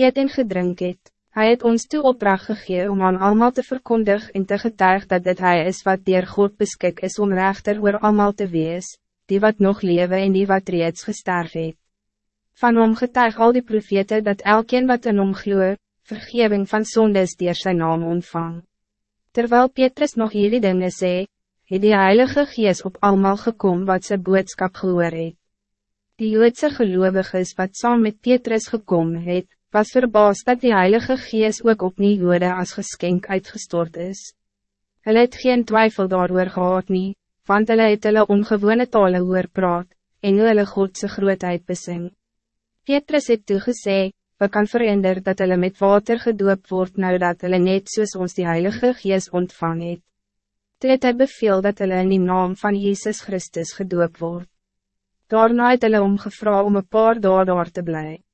eet en gedrink het. Hij het ons toe opdracht gegee om aan allemaal te verkondig en te getuig dat dit hij is wat dier God beskik is om rechter oor allemaal te wees, die wat nog leven en die wat reeds gesterf het. Van hom getuig al die profete dat elkeen wat in hom gloe, vergeving van zondes dier zijn naam ontvang. Terwijl Petrus nog hierdie dinge sê, het die Heilige Gees op allemaal gekom wat zijn boodskap gehoor het. Die Joodse geloviges wat saam met Petrus gekom het, was verbaasd dat die Heilige Gees ook op die Jode als geschenk uitgestort is. Hulle het geen twijfel daarover gehad nie, want hulle het hulle ongewone tale hoor praat, en hulle Godse grootheid besing. Petrus het toegesê, we kan verander dat hulle met water gedoop word nou dat hulle net soos ons die Heilige Gees ontvang het. Toe het hy beveel dat hulle in die naam van Jezus Christus gedoop word. Daarna het hulle omgevra om een paar dagen daar te blijven.